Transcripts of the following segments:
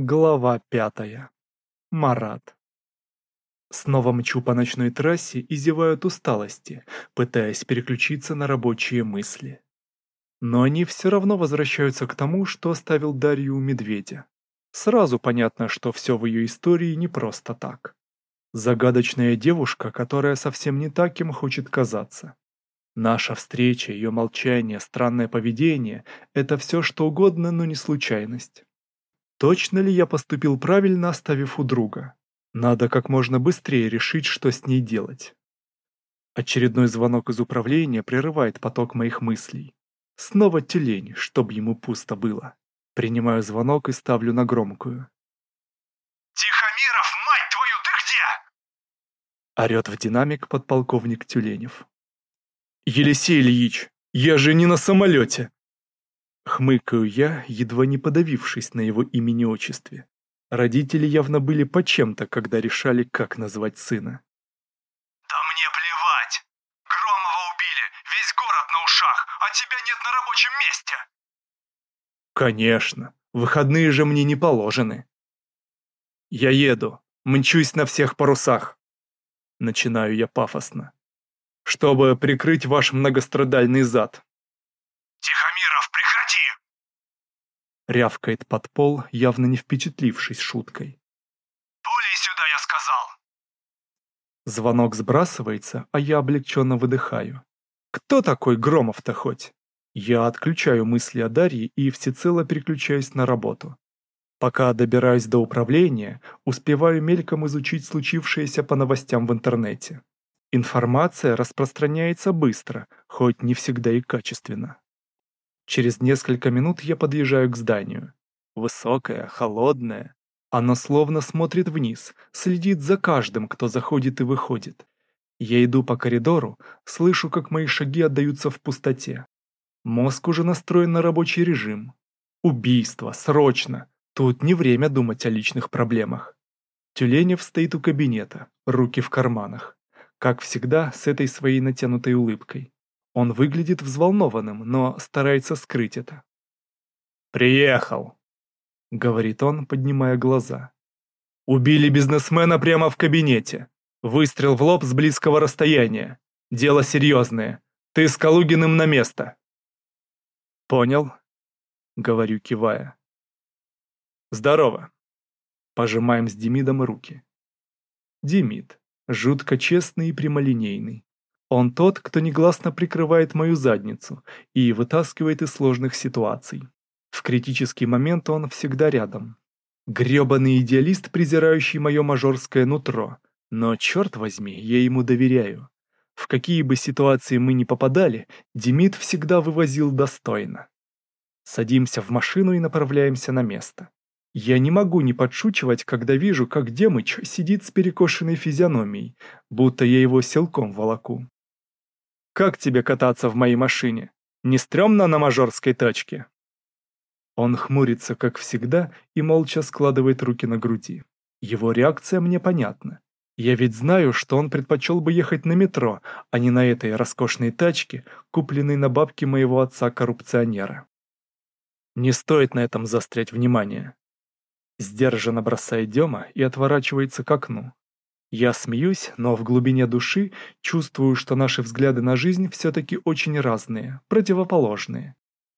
Глава пятая. Марат. Снова мчу по ночной трассе и зеваю от усталости, пытаясь переключиться на рабочие мысли. Но они все равно возвращаются к тому, что оставил Дарью у медведя. Сразу понятно, что все в ее истории не просто так. Загадочная девушка, которая совсем не так, кем хочет казаться. Наша встреча, ее молчание, странное поведение – это все что угодно, но не случайность. Точно ли я поступил правильно, оставив у друга? Надо как можно быстрее решить, что с ней делать. Очередной звонок из управления прерывает поток моих мыслей. Снова тюлень, чтоб ему пусто было. Принимаю звонок и ставлю на громкую. «Тихомиров, мать твою, ты где?» Орет в динамик подполковник Тюленев. «Елисей Ильич, я же не на самолете!» Хмыкаю я, едва не подавившись на его имени-отчестве. Родители явно были по чем-то, когда решали, как назвать сына. «Да мне плевать! Громова убили, весь город на ушах, а тебя нет на рабочем месте!» «Конечно, выходные же мне не положены!» «Я еду, мчусь на всех парусах!» Начинаю я пафосно. «Чтобы прикрыть ваш многострадальный зад!» «Тихомиров, прекрати!» Рявкает под пол, явно не впечатлившись шуткой. «Пулей сюда, я сказал!» Звонок сбрасывается, а я облегченно выдыхаю. Кто такой Громов-то хоть? Я отключаю мысли о Дарье и всецело переключаюсь на работу. Пока добираюсь до управления, успеваю мельком изучить случившееся по новостям в интернете. Информация распространяется быстро, хоть не всегда и качественно. Через несколько минут я подъезжаю к зданию. Высокое, холодное. Оно словно смотрит вниз, следит за каждым, кто заходит и выходит. Я иду по коридору, слышу, как мои шаги отдаются в пустоте. Мозг уже настроен на рабочий режим. Убийство, срочно. Тут не время думать о личных проблемах. Тюленев стоит у кабинета, руки в карманах. Как всегда, с этой своей натянутой улыбкой. Он выглядит взволнованным, но старается скрыть это. «Приехал», — говорит он, поднимая глаза. «Убили бизнесмена прямо в кабинете. Выстрел в лоб с близкого расстояния. Дело серьезное. Ты с Калугиным на место». «Понял», — говорю, кивая. «Здорово». Пожимаем с Демидом руки. Демид, жутко честный и прямолинейный. Он тот, кто негласно прикрывает мою задницу и вытаскивает из сложных ситуаций. В критический момент он всегда рядом. Грёбаный идеалист, презирающий мое мажорское нутро. Но, черт возьми, я ему доверяю. В какие бы ситуации мы ни попадали, Демид всегда вывозил достойно. Садимся в машину и направляемся на место. Я не могу не подшучивать, когда вижу, как Демыч сидит с перекошенной физиономией, будто я его силком волоку. Как тебе кататься в моей машине? Не стрёмно на мажорской тачке?» Он хмурится, как всегда, и молча складывает руки на груди. Его реакция мне понятна. Я ведь знаю, что он предпочел бы ехать на метро, а не на этой роскошной тачке, купленной на бабки моего отца-коррупционера. Не стоит на этом заострять внимание. Сдержанно бросает Дема и отворачивается к окну. Я смеюсь, но в глубине души чувствую, что наши взгляды на жизнь все-таки очень разные, противоположные.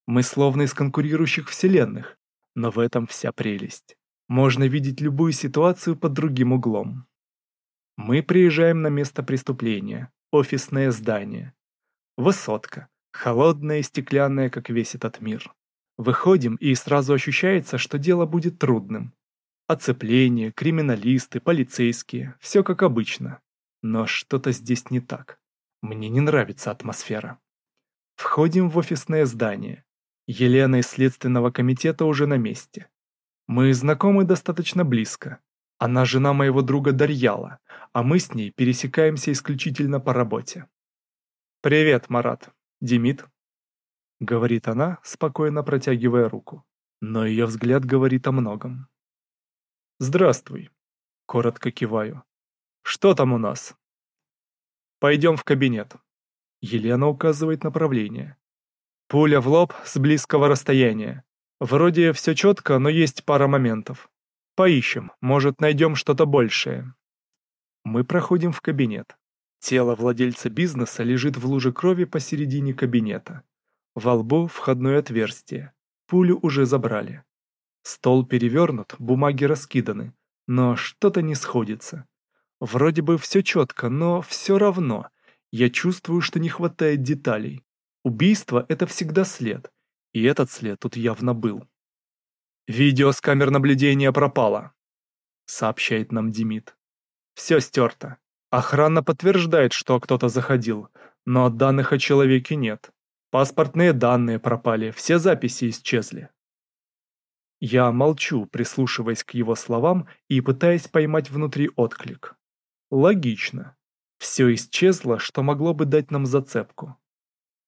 Мы словно из конкурирующих вселенных, но в этом вся прелесть. Можно видеть любую ситуацию под другим углом. Мы приезжаем на место преступления, офисное здание. Высотка, холодная и стеклянная, как весь этот мир. Выходим, и сразу ощущается, что дело будет трудным. Оцепление, криминалисты, полицейские, все как обычно. Но что-то здесь не так. Мне не нравится атмосфера. Входим в офисное здание. Елена из Следственного комитета уже на месте. Мы знакомы достаточно близко. Она жена моего друга Дарьяла, а мы с ней пересекаемся исключительно по работе. «Привет, Марат. Демид?» Говорит она, спокойно протягивая руку. Но ее взгляд говорит о многом. «Здравствуй», — коротко киваю. «Что там у нас?» «Пойдем в кабинет». Елена указывает направление. Пуля в лоб с близкого расстояния. Вроде все четко, но есть пара моментов. Поищем, может, найдем что-то большее. Мы проходим в кабинет. Тело владельца бизнеса лежит в луже крови посередине кабинета. Во лбу входное отверстие. Пулю уже забрали. Стол перевернут, бумаги раскиданы, но что-то не сходится. Вроде бы все четко, но все равно. Я чувствую, что не хватает деталей. Убийство — это всегда след, и этот след тут явно был. «Видео с камер наблюдения пропало», — сообщает нам Демид. «Все стерто. Охрана подтверждает, что кто-то заходил, но данных о человеке нет. Паспортные данные пропали, все записи исчезли». Я молчу, прислушиваясь к его словам и пытаясь поймать внутри отклик. Логично. Все исчезло, что могло бы дать нам зацепку.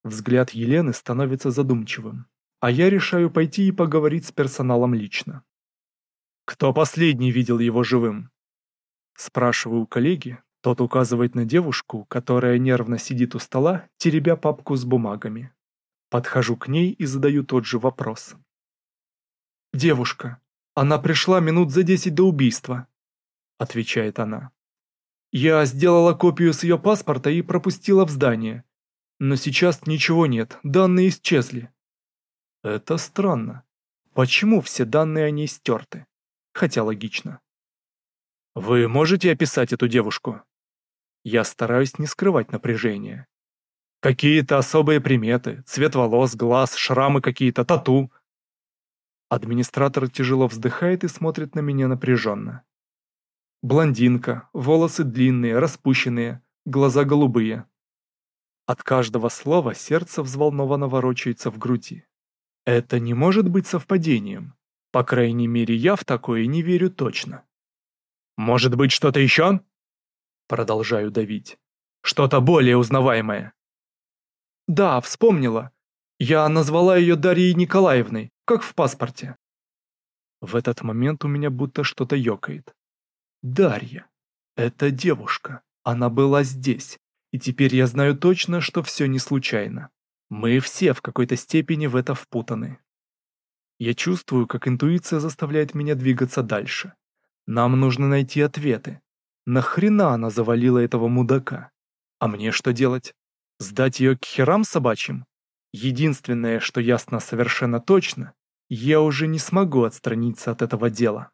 Взгляд Елены становится задумчивым, а я решаю пойти и поговорить с персоналом лично. «Кто последний видел его живым?» Спрашиваю у коллеги, тот указывает на девушку, которая нервно сидит у стола, теребя папку с бумагами. Подхожу к ней и задаю тот же вопрос. «Девушка. Она пришла минут за десять до убийства», — отвечает она. «Я сделала копию с ее паспорта и пропустила в здание. Но сейчас ничего нет, данные исчезли». Это странно. Почему все данные о ней стерты? Хотя логично. «Вы можете описать эту девушку?» Я стараюсь не скрывать напряжение. Какие-то особые приметы, цвет волос, глаз, шрамы какие-то, тату. Администратор тяжело вздыхает и смотрит на меня напряженно. Блондинка, волосы длинные, распущенные, глаза голубые. От каждого слова сердце взволнованно ворочается в груди. Это не может быть совпадением. По крайней мере, я в такое не верю точно. «Может быть, что-то еще?» Продолжаю давить. «Что-то более узнаваемое». «Да, вспомнила. Я назвала ее Дарьей Николаевной, как в паспорте. В этот момент у меня будто что-то ёкает. Дарья. Это девушка. Она была здесь. И теперь я знаю точно, что все не случайно. Мы все в какой-то степени в это впутаны. Я чувствую, как интуиция заставляет меня двигаться дальше. Нам нужно найти ответы. Нахрена она завалила этого мудака? А мне что делать? Сдать ее к херам собачьим? Единственное, что ясно совершенно точно, я уже не смогу отстраниться от этого дела.